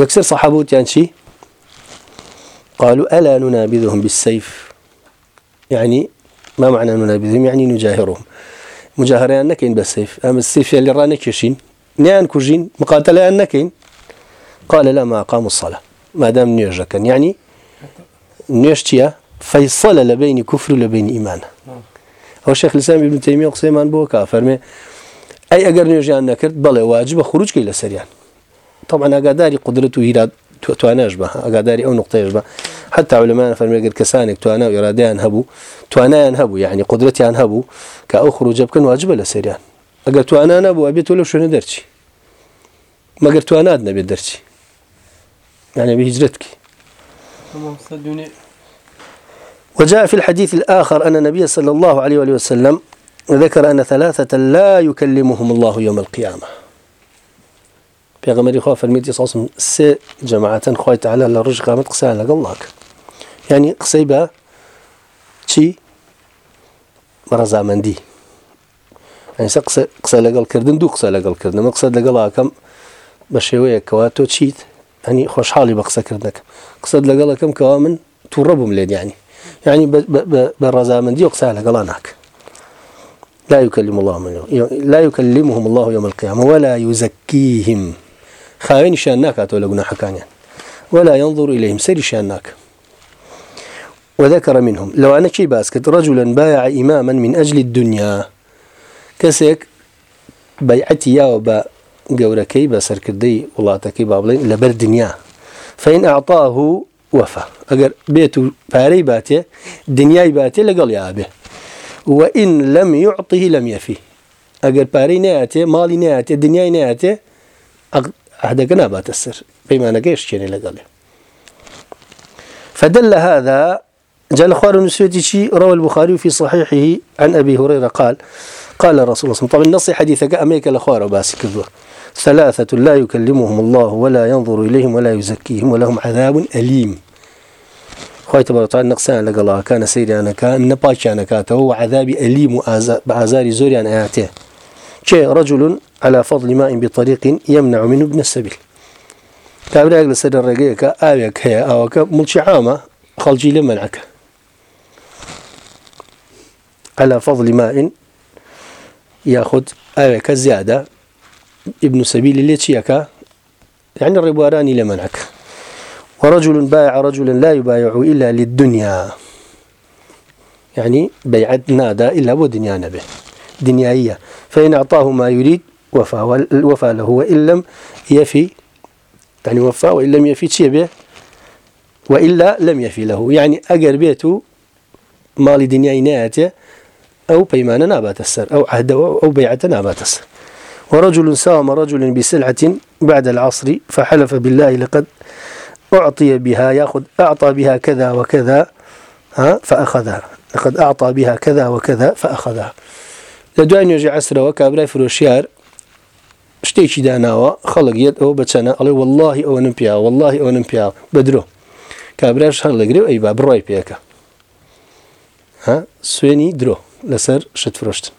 یەکسەر سەحابوتیان چی قالوا ألا ننابذهم بالسيف يعني ما معنى ننابذهم يعني نجاهرهم مجاهرة نكين بالسيف أما السيف اللي رانا كيشين نيان كوجين مقاتلة نكين قال لا ما أقاموا الصلاة ما دام نيجا كان يعني نيجتيا فيصل لبين كفر لبين إيمان أو الشيخ الإسلام ابن تيمية قسيمان بو كافر أي أجر نيجان نكرت بلا واجب خروج كي لسريان طبعا أقاداري قدرته هيراد توانەش بە ئاگاداری ئەو نقطەیەش بە حتا لەمان فەرمێگر کەسانێک توانە و ێرادیان هەبوو توانیان هەبوو یعنی قدرەتیان هەبوو کە ئەو خروجە بکەن واجبە لە سریان ئەگەر توانان نەبوو ئەبێت تۆ لە شوێنە دەرچی مەگەر توانات نەبێت دەرچی یعنی هیجرەتکی وجاء في الحديث الآخر أن النبي صلى الله عليه وسلم ذكر أن ثلاثة لا يكلمهم الله يوم القيامة پێغمەری خوا فەرمیتی ساسم سێ جەماعەتەن خی تعالا لە ڕژ قامت قسەیان لەگەڵ ناکە ینی قسەی بە چی بەڕەزامەندی ئەسا قسە لەگەڵکردن دوو قسە لەگەڵکردن مە قسە لەگەڵاکەم بە شێوەیەکەوە تۆ چیت ئەنی خۆشحاڵی بە قسەکردنەکە قسەت لەگەڵەکەم کەوا من تووڕە بووم لێ دیانی یعنی بە ڕەزامەندی و قسە لەگەڵا ناکە لا يكلم الله من لا يكلمهم الله يوم القيامة ولا يزكيهم خاوێنیشیان ناکاتەوە لە گوناحەکانیان ولا ينظر إليهم سرشان ناك وذكر منهم لو أنا كي باسكت رجلا بايع إماما من أجل الدنيا كسيك بيعتي يا وبا جوركي بسر كردي والله تكي بابلين لبر دنيا فإن أعطاه وفى أجر بيتو باري باتي دنياي باتي لقال يا أبي وإن لم يعطه لم يفي أجر باري ناتي مالي ناتي دنياي ناتي عهدەکە ناباتە سەر پەیمانەکەی شکێنێ لەگەڵێ فدل هذا جل خوار نسوتي شي روى البخاري في صحيحه عن أبي هريرة قال قال الرسول الله صلى الله عليه وسلم طبعا النص حديثك أميك الأخوار وباسي كذور ثلاثة لا يكلمهم الله ولا ينظر إليهم ولا يزكيهم ولهم عذاب أليم خوي تبارك وتعالى نقصان لك الله كان سيري أنا كان نباش أنا كاته وعذابي أليم وعذاري زوري أنا آتيه رجل على فضل ماء بطريق يمنع منه ابن السبيل کابراێک لەسەر ڕێگەیەکە ئاوێک هەیە ئەوەکە مڵکی عامە خەڵجی لە منعەکە على فضل ماء یاخود ئاوێکە زیادە ابن سبيل لێ چیەکە يعني الربواراني لمنعك ورجل بايع رجلا لا يبايع إلا للدنيا يعني بيعت نادى إلا ودنيا نبه دنيائية فإن أعطاه ما يريد وفى والوفى له وإن لم يفي يعني وفى وإن لم يفي شيء به وإلا لم يفي له يعني أجر بيته مال دنياي ناتي أو بيمان نابات السر أو عهد أو بيعة نابات السر ورجل ساوم رجل بسلعة بعد العصر فحلف بالله لقد أعطي بها يأخذ أعطى بها كذا وكذا ها فأخذها لقد أعطى بها كذا وكذا فأخذها لدوان يجي عسر وكابرا فروشيار شتێکی داناوە خەڵک یەت ئەوە بچەنە ئەڵێ واللهی ئەوەنم پیا واللهی ئەوەنم پیا بەدرۆ کابراش هەر لەگرێ ئەی با بڕای پێەکە سوێنی درۆ لەسەر شت فرۆشتن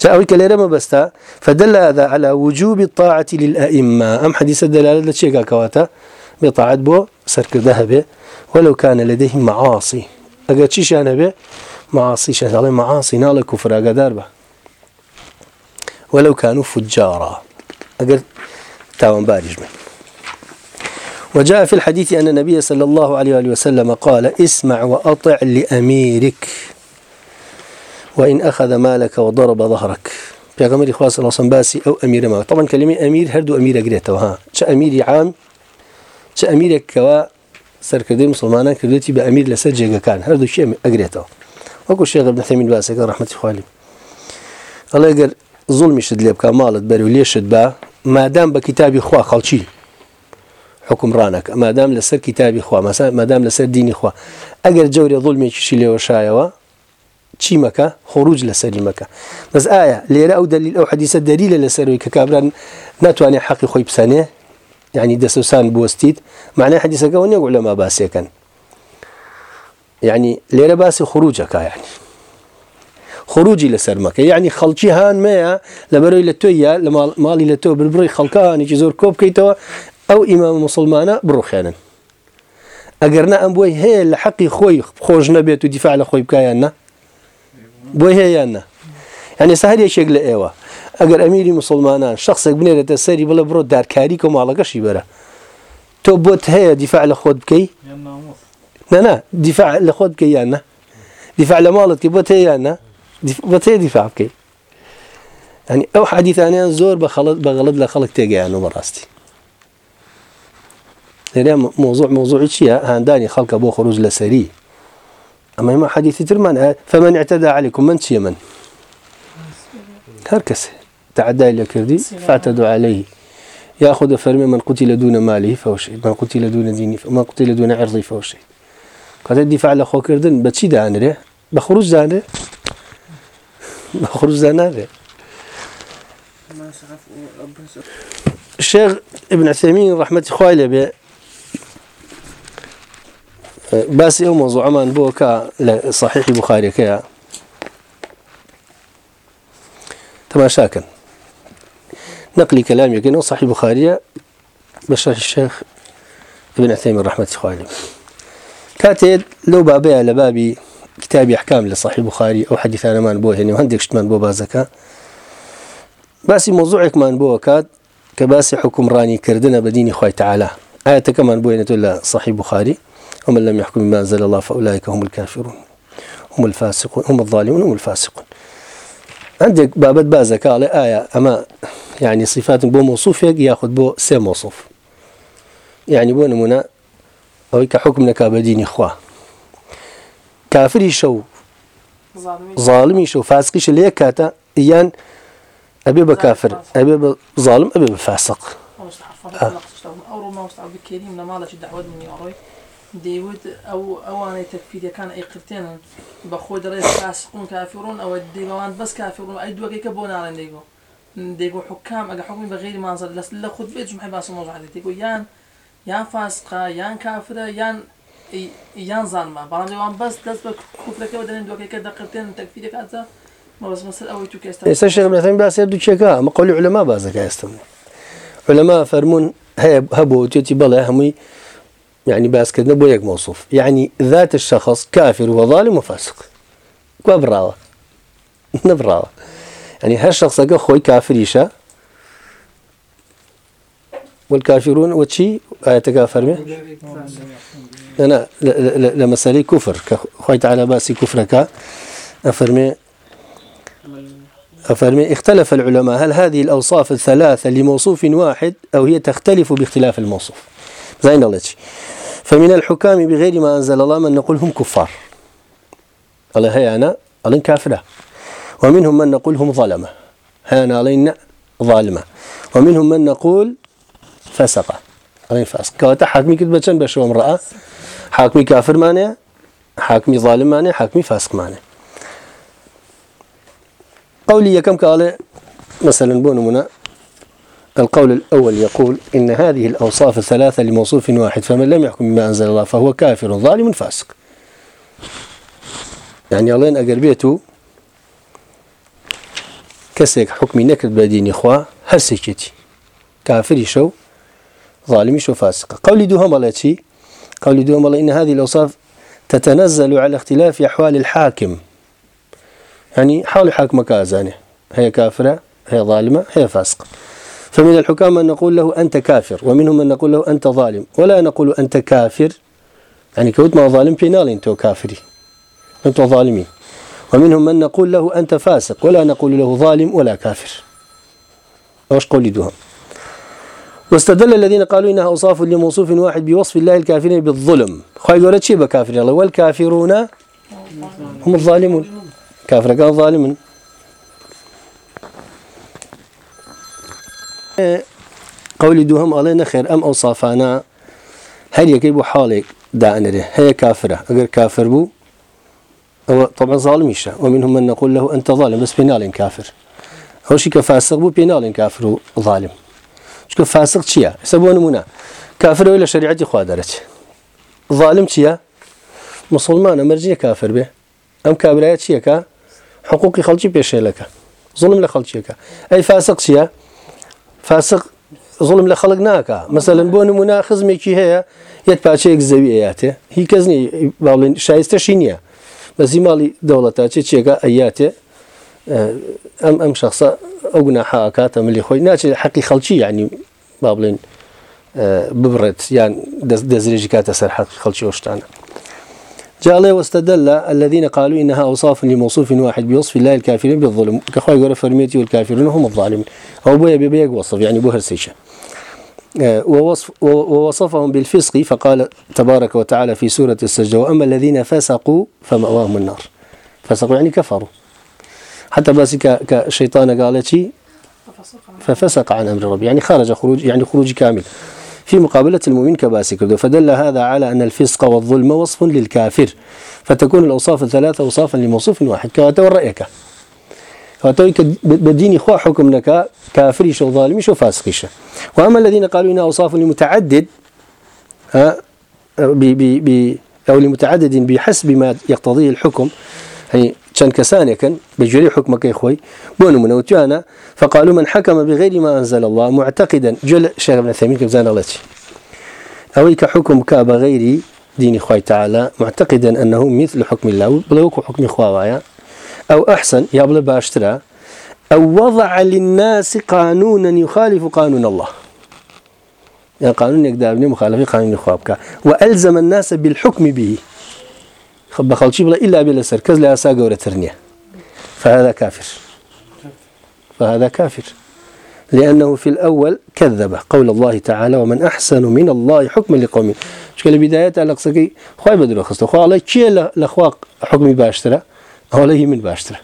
تأوي كليرة ما بستا فدل هذا على وجوب الطاعة للأئمة أم حديث الدلالة لتشيكا كواتا بطاعة بو سركر ذهبه ولو كان لديهم معاصي أقا تشيش أنا به معاصي شهد عليه معاصي نال كفر أقا داربه وەلەو کان و فجارا ئەگەر تاوانباریش بن وجاء في الحديث أن النبي صلى الله عليه وآله وسلم قال اسمع وأطع لأميرك وإن أخذ مالك وضرب ظهرك بيغمري خواص الله باسي أو أمير ما طبعا كلمة أمير هردو أمير أقريتها شا أميري عام شا أميرك كوا سەرکردی مسلمانان کردوێتی بە ئەمیر لەسەر جێگەکان هەردوو شێ ئەگرێتەوە وەکو شێغ بنەتەمین باسەکە ڕحمەتی خالی ئەڵێ گەر زڵمیشت لێ بکە ماڵت بەرو لێشت بە مادام بە کتابی خوا خەڵکی حکمڕانەکە مادام لەسەر کتابی خوا مەسا مادام لەسەر دینی خوا ئەگەر جەورێ زڵمێکیشی لێوە شایەوە چی مەکە خۆروج لەسەری مەکە بەس ئایا لێرە ئەو دلیل ئەو حەدیسە دەریلە لەسەروی کە کابران ناتوانێت حەقی خۆی بسەنێ یعنی دەسەسان بستیت معنای حەدیسەکەەوە نێگو لەما باسیەکەن یعنی لێرە باسی خروجەکە یعنی خروجی لەسەر مەکە یعنی خەڵکی هاانمەیە لەبەرەوەی لە تۆیە لە ماڵی لە تۆ بربڕی خەڵکانێکی زۆر کۆ بکەیتەوە ئەو ئیمام مسلمانە بڕوخێنن ئەگەرنا ئەم بۆی هەیە لە حەقی خۆی خۆش نەبێت و دیفاع لە خۆی بکایاننا بۆی هەیەیاننا یعنی سەهرێکێک لە ئێوە ئەگەر ئەمیری مسلمانان شخصێک بنێرێتە سەری بڵە بڕۆ دارکاری کۆماڵەکەشی بەرە تۆ بۆت هەیە دیفاع لە خۆت بکەی نەنا دیفاع لە خۆت بکەیانە دیفاع لە ماڵت بۆت هەیەیانە بە تێ دیفا بکەیت ئەنی ئەو حادیتانیان زۆر بە خەڵت بەغڵت لە خەڵک تێگەیان و بەڕاستی لەرێ مۆزوع مۆزوعی چییە هەندانی خەڵکە بۆ خروج لەسەری ئەمە ئمە حەدیثی ترمان فمن اعتدا عليكم من چیە من هەر کەس تعدای لە کردی فاتە دوعاالەی یاخود فەرمی من قوتی لە دوونە مالی فەوشیت من قوتی لە دوونە دینی من قوتی لە دوونە عرضی فەوشیت قەتە دیفاع لە خۆکردن بە چی دانرێ بە خروج دانێ مەخروزدا نابێ شێخ ابنسەمین ڕحمەتی خی لە بێ باسی ئەو مۆزوعمان بۆ کە لە صحیحی بخارەکەیە تەماشاکەن نقلي كلام يقين صحيح بخارية بشرح الشيخ ابن عثيمين رحمة الله عليه كاتب لو بابي على بابي کتابی حکام لە صاحی بخاری ئەو حەدیثانەمان بۆ هێنێ هەندێکشتمان بۆ بازەکە باسی مۆزوعێکمان بۆ کات کە باسی حکومڕانی کردنە بە دینی خی تعالا ئاەتەکەمان بۆێنێتەوە لە صاحی بخاری ومن لم يحكم بما انزل الله فاولئك هم الكافرون هم الفاسقون هم الظالمون هم الفاسقون عندك بابت بازك على آية أما يعني صفات بو موصوف ياخذ بو سي موصوف يعني بو نمونا أو كحكم نكابدين إخوة کافریشە و ظالمیشە و فاسقیشە لێ کاتە یان ئەبێ بە کافر ئەبێ بە ظالم ئەبێ بە فاسق دەیوت ئەو ئەوانەی تەکفیدەکان ئەیقرتێنن بە خۆی دەڵێ فاسقون کافرون ئەوە دەیڵان بەس کافرون ئەی دووەکەیکە بۆ ناڵێن دەیگو دەیگو حکام ئەگە حکمی بە غیری مانزە لە خود بێت جمعی باس مۆژعادێت دەیگو یان یان فاسقا یان کافرە یان یان زانمە بەڵام لەوان بەس دەست بە کوفرەکەەوە دەێن دوکەکە دەقرتێن تەکفیرێک ئازا ئێستا شەمەتەن باسێ دوچێکە مەقۆلی علەما بازەکە ئێستم علەما فەرمونون هەیە هەبوو تێتی بەڵێ هەمووی يعني باسكتنا بو يك موصوف يعني ذات الشخص كافر وظالم وفاسق كبراوة نبراوة يعني هالشخص خوي كافر يشا والكافرون وتشي آية كافر أنا لمسالي كفر خويت على باسي كفرك أفرمي أفرمي اختلف العلماء هل هذه الأوصاف الثلاثة لموصوف واحد أو هي تختلف باختلاف الموصوف زين الله فمن الحكام بغير ما أنزل الله من نقول هم كفار الله هي أنا ألين كافرة ومنهم من نقول هم ظلمة هي أنا ألين ظالمة ومنهم من نقول فەسەقا ئەڵێن فاسق کەواتە حاکمی کرد بە چەند بە شەوەم ڕە حاکمی کافرمانێ حاکمی ظالمانێ حاکمی فاسقمانێ قولي يكم قال مثلا بونمنا القول الأول يقول إن هذه الأوصاف الثلاثة لموصوف واحد فمن لم يحكم بما أنزل الله فهو كافر ظالم فاسق يعني الله أقر بيته كسك حكمي نكرد بديني خوا هرسكتي كافري شو ظالمیش و فاسقه قولی دوهم الله چی قولی دوهم الله ان هذه الاوصاف تتنزل على اختلاف احوال الحاكم يعني حال حاكم كازانه هي كافره هي ظالمه هي فاسقه فمن الحكام أن نقول له أنت كافر ومنهم أن نقول له أنت ظالم ولا نقول أنت كافر يعني كود ما ظالم في نال أنت كافري أنت ظالمي ومنهم من نقول له أنت فاسق ولا نقول له ظالم ولا كافر واش قولي دوهم واستدل الذين قالوا إنها أوصاف لموصوف واحد بوصف الله الكافرين بالظلم خواهي قولة شيء بكافرين الله والكافرون هم الظالمون كافر كان ظالما قولي دوهم علينا خير أم أوصافانا هل يكيبوا حالك دانره هي كافرة أجر كافر بو أو طبعا ظالم يشاء ومنهم من نقول له أنت ظالم بس بينال كافر أو شيء كفاسق بو بينال كافر ظالم چکە فاسق چییە؟ ئێستا بۆ نمونە کافرەوەی لە شریعتی خوا دەرەچ ظالم چییە؟ مسلمانە مەرجە کافر بێ ئەم کابراە چیەکە؟ حقوقی خەڵکی پێشێلەکە زڵم لە خەڵکیەکە ئەی فاسق چییە؟ فاسق زڵم لە خەڵک ناکە مەسەلەن بۆ نمونا خزمێکی هەیە یەت پاچەیەک زەویەیەاتێ هی کەزنی باڵێن شایستەشی نییە بەزی ماڵی دەوڵەت تا چێ چێگە ئەیاتێ ئەم ئەم شخصە ئەو گوناحا کاتە ملی خۆی ناچێت حەقی خەڵکی یعنی با بڵێن ببڕێت یان دەزرێژی کاتە سەر حەقی خەڵکی شتانە جاڵێ واستدل الذين قالوا انها اوصاف لموصوف واحد بوصف الله الكافرين بالظلم كخوي غير فرميتي والكافرون هم الظالمون او بويا بيبيك وصف يعني بو هرسيشه ووصف ووصفهم بالفسق فقال تبارك وتعالى في سورة السجدة وأما الذين فسقوا فمأواهم النار فسقوا يعني كفروا حتى باسی کە شەیتانە گاڵێ چی ففسق عن أمر ربي يعني خرج خروج يعني خروج كامل في مقابلة المؤمن كباسي كبده فدل هذا على أن الفسق والظلم وصف للكافر فتكون الأوصاف الثلاثة أوصافا لموصوف واحد كهاتو رأيك فاتويك بديني خوا حكم لك كافري شو ظالمي شو فاسقي شو وأما الذين قالوا إن أوصاف لمتعدد ها بي بي بي أو لمتعدد بحسب ما يقتضيه الحكم يعني چەند کەسانێکن بەجێری حکومەکەی خۆی بۆ نمونەوتیانە فقالو من حەکەمە بغێری ما ئەنزل الله معتەقیدن جل شێرم لە تەمی کە بزانەڵەتی ئەوەی کە حکم کا بە غەیری دینی خی تعالا معتەقیدن ئەنه مثل حکمی الله بڵێوەکو حکمی خواوایە ئەو ئەحسن یا بڵێ باشترە ئەو وضع للناس قانونا يخالف قانون الله يعني قانون يقدر مخالفي قانون خوابك وألزم الناس بالحكم به بە خەڵکی بڵە ئیلا بێ لەسەر کەس لە یاسا گەورەتر نییە فهذا كافر فهذا كافر لأنه في الأول كذب قول الله تعالى ومن أحسن من الله حكم لقوم شكل البداية على قصدك خواي بدر خصت خوا الله كي لأخواق حكمي باشترة أو له من باشترة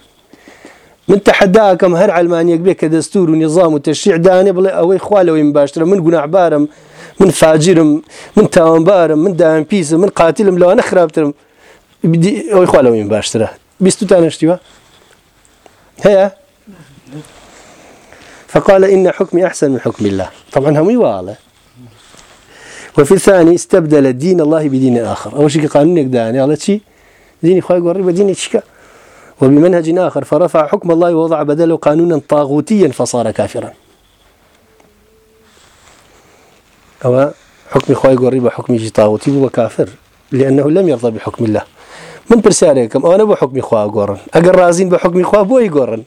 من تحداكم هر علمانيك بك دستور ونظام وتشريع داني بلا أوي خوالي وين باشترة من قناع بارم من فاجرم من تاوان بارم من دائم بيسم من قاتلم لو أنا خرابترم ئەوی خوا لەوین باشترە بیستتان نشتیوە هەیە فقال إن حكمي أحسن من حكم الله طبعا هم يوالا وفي الثاني استبدل دين الله بدين آخر أول شيء قانون داني على شيء ديني خواهي قريب ديني شكا وبمنهج آخر فرفع حكم الله ووضع بدله قانونا طاغوتيا فصار كافرا أو حكم خواهي قريب حكم طاغوتي وكافر لأنه لم يرضى بحكم الله من پرسیارێکم ئەوانە بە حکمی خوا گۆڕن ئەگەر رازین بە حکمی خوا بۆی گۆڕن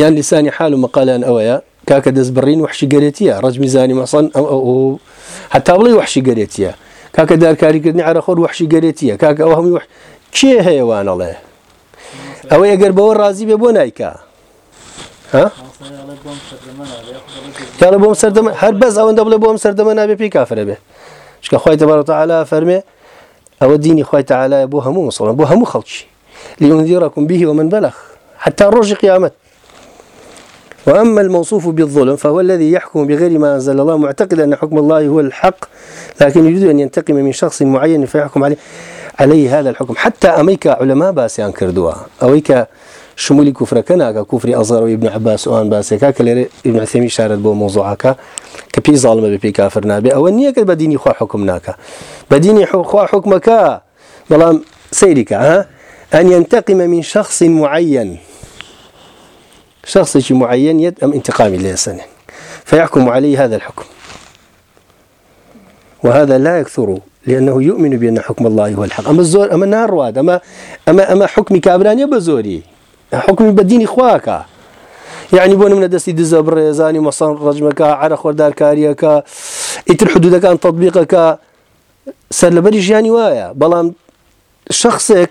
یان لیسانی حال و مەقالان ئەوەیە کاکە دەست بڕین وحشی گەرێتیە ڕجمی زانی مەسان ئەو هەتا بڵی وحشی گەرێتیە کاکە دارکاریکردنی عرەخۆر وحشی گەرێتیە کاکە ئەو هەمووی وح کێ هەیەوانەڵێ ئەوە ئەگەر بەوە رازی بێ بۆ نیکە یا بۆم سەردەمە هەر بەس ئەوەندە بڵێ بۆم سەردەمە نابێ پێی کافرە بێ چکە خی تەبارەتەعالا فەرمێ ئەوە دینی خی تەعاالە بۆ هەموو مسڵمان بۆ هەموو خەڵکی لينذركم به ومن بلغ حتى الرج قيامت وأما الموصوف بالظلم فهو الذي يحكم بغير ما أنزل الله معتقدا أن حكم الله هو الحق لكن يريد أن ينتقم من شخص معين فيحكم عليه عليه هذا الحكم حتى أميك علماء باسيان كردوا أويك شمولی کوفرەکە ناکە کوفری ئازارەوە ابن عباس ئەوان باسێکا کە لێرە ابنسیمی شارت بۆ مۆزوعاکە کە پێی زاڵمە بە پێی کافر نابێ ئەوە نییە کە بە دینی خوا حکم ناکە بە دینی خوا حکمەکە بەڵام سەیریکە ئەن ينتقم من شخص معين شخص معين يد أم انتقام لسنة فيحكم عليه هذا الحكم وهذا لا يكثر لأنه يؤمن بأن حكم الله هو الحق أما الزور أما النار واد أما أما أما حكم كابران يبزوري حکمی بە دینی خواکە یعنی بۆ منە دەستی دزە بڕێزانی مەسان ڕجمەکە عرە خۆردارکاریەکە ئیتر حدودەکان تطببیقەکە سەر لەبەری ژیانی وایە بەڵام شخصێک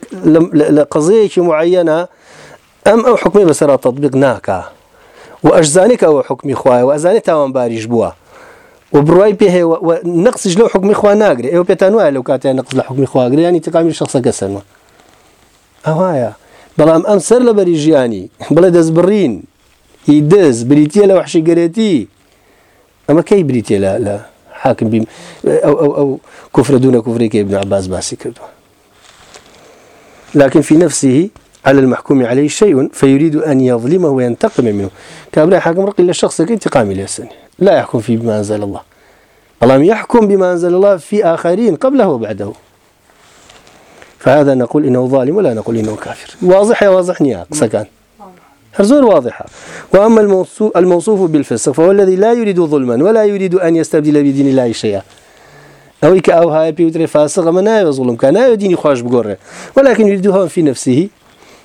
لە قزەیەکی معەنە ئەم ئەو حکمی بەسرا تطببیق ناکە و ئەشزانێک ئەوە حکمی خوایە و ئەزانێت تاوان باریش بووە و بڕای پێ هەیە نقسش لەو حکمی خوا ناگرێ ئەو پێتان وایە لەو کاتیان نقز لە حکمی خواگرێ ینی تقامی شخصەکە سەرمە ئەوایە بەڵام ئەم سەر لە بەری ژیانی بڵێ دەستبڕین هی دەست بریتە لە وحشیگەرێتی ئەمە کەی بریتێ لە حاکم بیم ئەو کوفرە دوونە کوفرێکی ابن عباس باسی کردووە لكن في نفسه على المحكوم عليه شيء فيريد أن يظلمه وينتقم منه كابلا حاكم رقي للشخص انتقام لسنه لا يحكم في بما أنزل الله اللهم يحكم بما أنزل الله في آخرين قبله وبعده فهذا نقول إنه ظالم ولا نقول إنه كافر واضح يا واضح نيا سكان هرزور واضحة وأما الموصوف, الموصوف بالفسق فهو الذي لا يريد ظلما ولا يريد أن يستبدل بدين الله شيئا أو إك أو هاي بيوتر فاسق ما نايو ظلم كان نايو ديني خواش بقرة ولكن يريدها في نفسه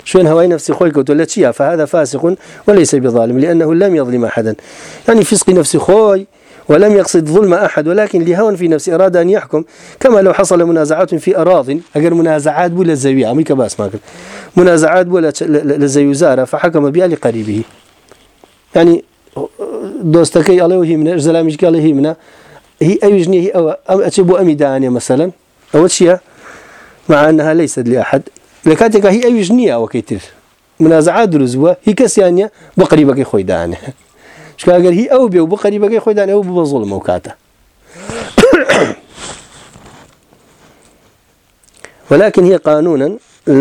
شوين هواي نفسي خوي قلت فهذا فاسق وليس بظالم لأنه لم يظلم أحدا يعني فسق نفسي خوي ولم يقصد ظلم أحد ولكن لهوى في نفسه أراد أن يحكم كما لو حصل منازعات في أراض أجر منازعات بولا الزاوية أمريكا باس ماكل منازعات بولا للزيوزارة فحكم بها لقريبه يعني دۆستەکەی ئەڵێ هی منە زەلامیش گەڵی هی منە هی ئەویژنی هی ئەوە ئەم ئەچێ بۆ ئەمی دانێ مەسەلەن ئەوە چییە معەها لەی سەد لە حد لە کاتێکا هی ئەویش نییە ئەوەکەی تر منازعات دروست بووە هی کەسیان نیە بە قریبەکەی خۆی دانێ چکاگەر هی ئەو بێ و بۆ قەریبەکەی خۆیدان ئەو بە زۆڵم ئەو کاتە ولكن هي قانونا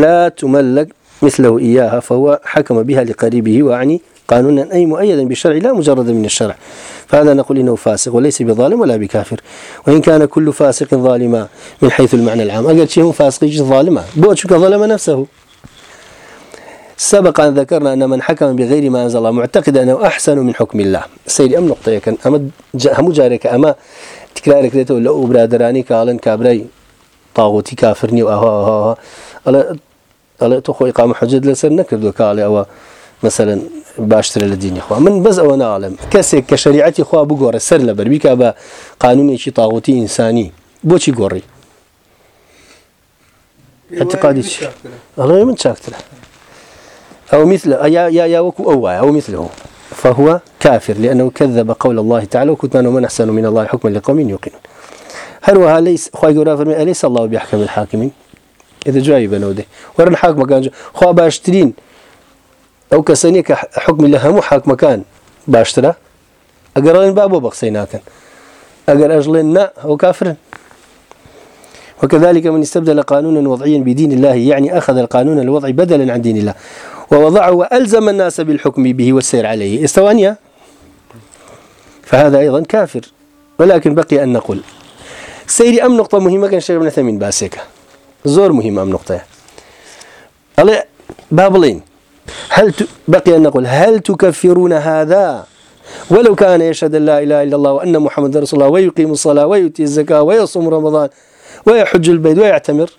لا تملك مثله إياها فهو حكم بها لقريبه وأعني قانونا أي مؤيدا بالشرع لا مجردا من الشرع فهذا نقول إنه فاسق وليس بظالم ولا بكافر وإن كان كل فاسق ظالما من حيث المعنى العام أقل شيء فاسق ظالما بوتشك ظلم نفسه سبق أن ذكرنا أن من حكم بغير ما أنزل الله معتقد أنه أحسن من حكم الله سيري أم نقطة كان أما همو جارك أما تكرارك ليتو لو برادراني كالن كابري طاغوتي كافرني وأها أها أها ألا تو خوي قام حجد لسر نكرد وكالي أو مثلا باشتر لديني خوا من بز أو نعلم كسك كشريعتي خوا بقور سر لبر بيك أبا قانوني شي طاغوتي إنساني بوشي قوري اعتقادي الله من شاكتره أو مثل يا يا يا وكو أو أو مثله فهو كافر لأنه كذب قول الله تعالى وكتمان ومن أحسن من الله حكما لقوم يوقنون هل وهليس خواهي قولا فرمي أليس الله بيحكم الحاكمين إذا جاي بنوده ورن حاكم كان خواه باشترين أو كسانية كحكم لهم حاكم كان باشترا أقر لين بابو بقسيناكن أقر أجلين نا هو كافر وكذلك من استبدل قانونا وضعيا بدين الله يعني أخذ القانون الوضعي بدلا عن دين الله ووضعه وألزم الناس بالحكم به والسير عليه استوانيا فهذا أيضا كافر ولكن بقي أن نقول سيري أم نقطة مهمة كان شيخ ابن ثمين باسكة زور مهمة أم نقطة الله بابلين هل ت... بقي أن نقول هل تكفرون هذا ولو كان يشهد لا إله إلا الله وأن محمد رسول الله ويقيم الصلاة ويؤتي الزكاة ويصوم رمضان ويحج البيت ويعتمر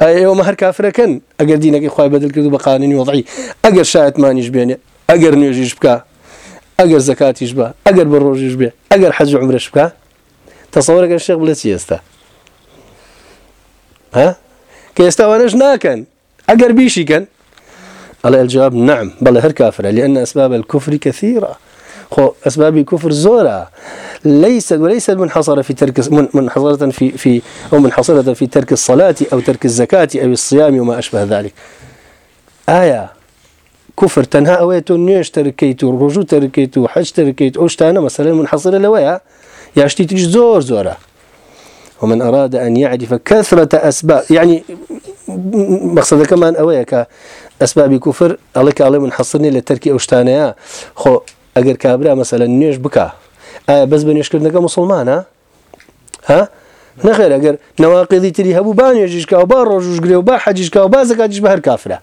ئێوەمە هەر کافرەکەن ئەگەر دینەکەی خخوای بەدل کرد و بە قانونی وەضعی ئەگەر شایەتمانیش بێنێ ئەگەر نوێژیش بکە ئەگەر زکاتیش بە ئەگەر بە ڕۆژیش بێ ئەگەر حەج عمرش بکە تەسەوەەکە شێق بڵێ چی ئێستا کە ئێستاوانش ناکەن ئەگەر بیشیکەن ئەڵێ الجواب نعم بەڵێ هەر کافرە لأن أسباب الكفر كثيرة خۆ ئەسبابی کوفر زۆرە ليس وليس منحصرة في ترك منحصرة في في أو منحصرة في ترك الصلاة أو ترك الزكاة أو الصيام وما أشبه ذلك آية كفر تنها أويت نيش تركيت رجو تركيت حج تركيت أو شتانا مثلا منحصرة لويا ياشتي تيج زور زورة ومن أراد أن يعرف كثرة أسباب يعني مقصد كمان أويك أسباب كفر عليك عليه منحصرني لتركي أو شتانيا خو ئەگەر کابرا مەسەلە نوێش بکە ئایا بەس بە نوێشکردنەکە مسلمانە ها نەخێر ئەگەر نەواقیدی تری هەبوو با نوێژیشکا و با ڕۆژوشگرێ و با حەجیشکا و با زەکاتیش بە هەر کافرە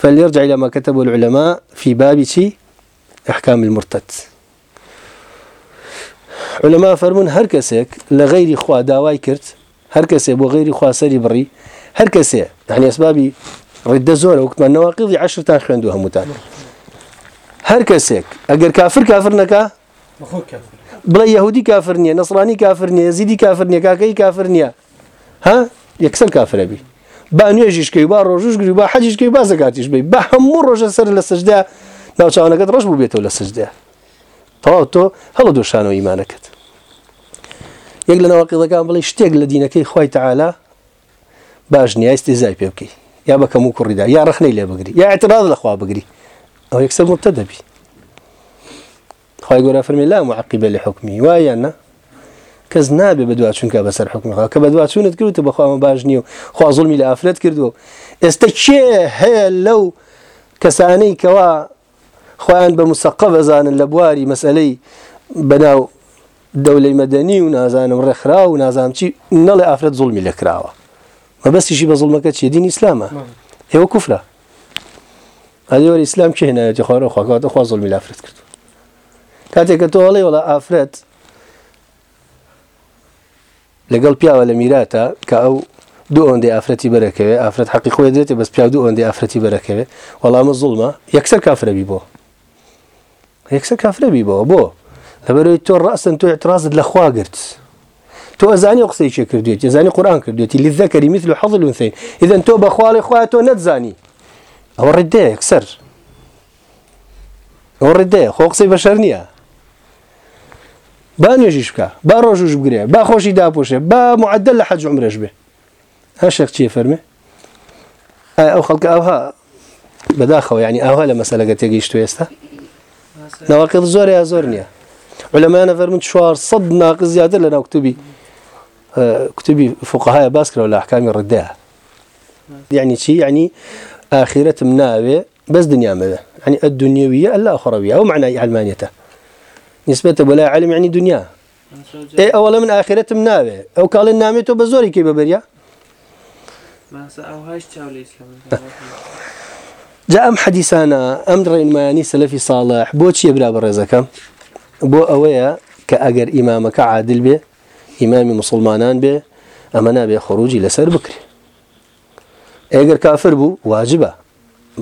فليرجع إلى ما كتبه العلماء في باب أحكام المرتد علماء فرمون هر کەسێک لە غەیری خوا داوای کرد هەر کەسێ بۆ غەیری خواسەری بڕی هەر کەسێ يعني ئەسبابی ڕێدە زۆرە وکمە نەواقیڵی عشرتان خوێندو هەمووتان هەر کەسێک ئەگەر کافر کافر نەکە بڵێ یهودی کافر نییە نسرانی کافر نیە زیدی کافر نیە کاکەی کافر نییە ها یەکسەر کافرە بی با نوێژیشکی با ڕۆژشگری با حەجیشکی با زەکاتیش بی بە هەموو ڕۆژە سەر لە سەجدا ناوچوانەکەت ڕۆژ بوو بێتەوە لە سەجدا تەواو تۆ هەڵە دۆشانەوە ئیمانەکەت یەک لە ناواقیڵەکان بڵێ شتێک لە دینەکەی خی تعالا باش نیایستی زای پێ بکەی یا بەکەم و کوڕیدا یا ڕخنەی لێ بگری یا اعتراض لەخوا بگری ئەو یەکسەر متە دەبی خی گۆرا فەرمی لا معقیبە لە حکمی وایەنە کەس نابێ بە دوواچونکە بەسەر حکمەوە کە بە دوواچونت کردوتە بەخواوە باش نییە و خوازڵمی لە ئافرەت کردو ئێستا کێ هەیە لەو کەسانەی کەوا خۆیان بە مسەقە بەزانن لە بواری مەسلەی بەناو دەولەی مەدەنی و نازانم ڕێکخرا و نازانم چی نەڵێ ئافرەت زڵمی لەکراوە مەبەستیشی بە زڵمەکە چێدین ئیسلامە ئێوە کوفرە ئەدیوەری ئیسلام چ هێنایەتی خوارە خواکاتە خوا زڵمی لافرەت کرد کاتێک کە تۆ هەڵێ وڵا ئافرەت لەگەڵ پیاوە لە میراتە کە ئەو دوو ئەندی ئافرەتی بەرەکەوێ ئافرەت حقی خۆی دێتێ بەس پیا دوو ئەندی ئافرەتی بەرەکەوێ وەڵامە زڵمە یەکسەر کافرەبی بۆ یەکسەر کافرەبی بۆ بۆ لەبەرەوەی تۆ ڕاستن تۆ اعتراازت لەخوا گرت تۆ ئەزانی قسەی چێ کردوێت ێزانی قورآان کردوێتی لذەکەری میثل و حەزل وثین ئیدەن تۆ بەخواڵی خخوایە تۆ نەتزانی ئەوە ڕێدەیە کسەر ئەوە ڕێدەیە خۆ قسەی بەشەر نییە با نوێژیش بکە با ڕۆژوش بگرێ با خۆشی داپۆشێ با معدل لە حەج عمرێش بێ هە شێخ چیە فەرمێ ئەو خەڵکە ئەوها بەداخەوە ینی ئەوها لە مەسەلەکە تێگەیشت ئێستا ناواقیت زۆر یا زۆر نییە ولەمایانە فەرمون چوار سەد ناقز زیاتر لە ناوکتتوبی کتتوبی فقهایە باس کرەوە لە حکامی ڕدەیە یعنی چی یعنی ئاخیرەتم ناوێ بەس دنیامەوێ عنی ئە دنیاویە ئەلا خڕەویە ئەو معنای علمانیتە نسبەتە بەلا علم عنی دنیا ئێ ئەوڵە من ئاخرەتم ناوێ ئەو کاڵێن نامێتەوە بە زۆری کەی بەبەریا جا ئەم حەدیسانە ئەم ڕێنمایانی سەلەفی ساڵح بۆ چیە برا بە ڕێزەکەم بۆ ئەوەیە کە ئەگەر ئیمامەکە عادل بێ ئیمامی مسلمانان بێ ئەمە نابێ خەڕوجی لەسەر بکرێت ئەگەر کافر بوو واجبە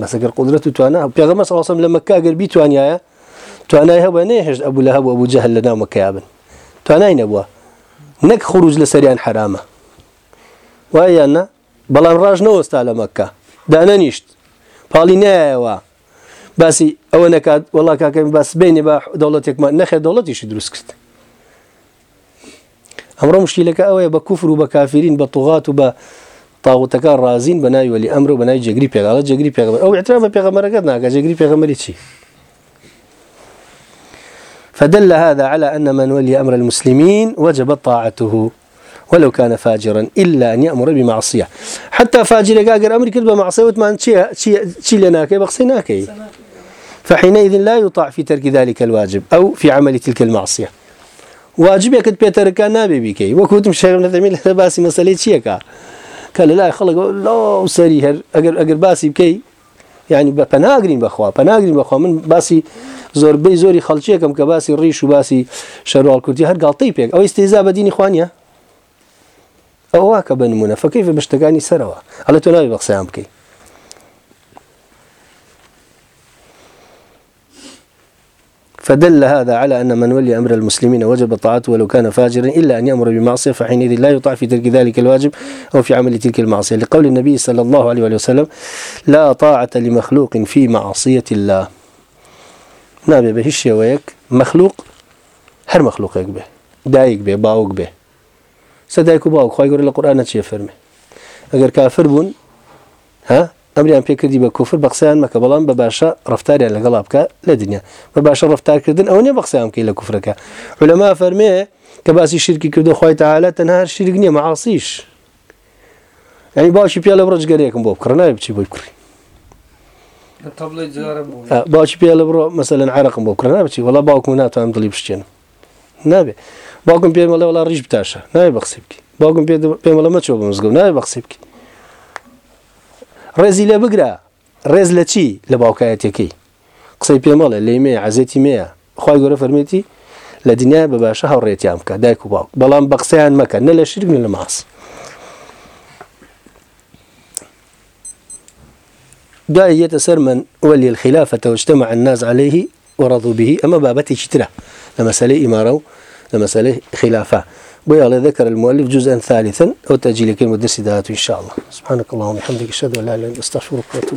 بەسەگەر قدرەت و توانە پێغمە سەڵسم لە مەکاگەر بیتوانایە توانای هەبە نێهێشت ئەبوو لە هەبوو ئەبوو جەهل لە ناو مەکەیابن توانای نەبووە نەک خروج لە سەریان حرامە وایەنە بەڵام ڕژ نەوەستا لە مەکە دانەنیشت پاڵی نایەوە باسی ئەوە نکات وڵا کاکەم باس بینێ بە دەوڵەتێکمان نەخێ دەوڵەتیشی دروست کرد ئەمڕۆ مشکیلەکە ئەوەیە بە کوفر و بە کافرین بە توغات و بە تاغوتەکە ڕازین بە ناوی وەلی ئەمرۆ بە ناوی جگری پێغاڵە جگری پێغمەر ئەو اعترا بە پێغەمەرەکەت ناکە جگری پێغەمەری چی فدل هذا على أن من ولي أمر المسلمين وجبت طاعته ولو كان فاجرا إلا أن يأمر بمعصية حتى فاجر قاقر أمر كذب معصية وتمان شي لناكي بقصيناكي فحينئذ لا يطاع في ترك ذلك الواجب أو في عمل تلك المعصية واجب يكد بيتركا نابي بكي وكنت مش شايف نفهمين لباسي مسألة شيكا کە لە لای خەڵک لا سەری هەر ئەگەر ئەگەر باسی بکەی یعنی بە پەناگرین بەخوا پەناگرین بەخوا من باسی زۆربەی زۆری خەڵچیەکەم کە باسی ڕیش و باسی شەروال کوردی هەر گڵتی پێک ئەو ئێستێزا بە دینی خوانە ئەوە کە بە نمونە فەکەی بە بشتەکانی سەرەوە ئەلە تۆ ناوی بەقسەیان بکەیت فدل هذا على أن من ولي أمر المسلمين وجب طاعته ولو كان فاجرا إلا أن يأمر بمعصية فحينئذ لا يطاع في ترك ذلك الواجب أو في عمل تلك المعصية لقول النبي صلى الله عليه وسلم لا طاعة لمخلوق في معصية الله نابێ بە هیچ شێوەیەک مەخلوق هەر مەخلوقێک بێ دایک بێ باوک بێ سەدایک و باوک خی گەور لە قورآە چیە فەرمێ ئەگەر کافر بوون ها ئەمریان پێکردی بە کوفر بە قسەیان مەکە بەڵام بە باشە ڕفتاریان لەگەڵا بکە لە دنیا بە باشە ڕفتارکردن ئەو نیە بەقسەیان بکەی لە کوفرەکە ولەما فەرمێ کە باسی شرکی کردو خۆی تاالە تەنها شیرک نییە مەعاسیش ینی باشی پیا لە ڕۆژگەرێکم بۆ بکڕ نای بچی بۆی بکڕی باچی پێ لە بڕۆ مەسەلەن عراقم بۆ کرنا بچی وڵا باوکم ناتوان دڵی بشتێنم نابێ باوکم پێمەڵە وڵا ڕیش بتاشە نای بەخسی بکی باوکم پێمەڵە مەچۆ بە مزگە نای بەخسی بکی ڕێزی لە بگرە ڕێز لە چی لە باوکایەتەکەی قسەی پێمەڵە لەیمێ عزێتی مەیە خی گەۆرە فەرمێتی لە دنیا بە باشە هەوڕێتیان بکە دایک و باوک بەڵام بە قسەیان مەکە نە لە شیرن لە ماس داعي يتسر من ولي الخلافة واجتمع الناس عليه ورضوا به أما بابتي شترة لمسألة إمارة لمسألة خلافة بۆ على ذكر المؤلف جزءا ثالثا أو تأجيل كلمة درس دهات إن شاء الله سبحانك اللهم وبحمدك أشهد أن لا إله إلا أنت أستغفرك وأتوب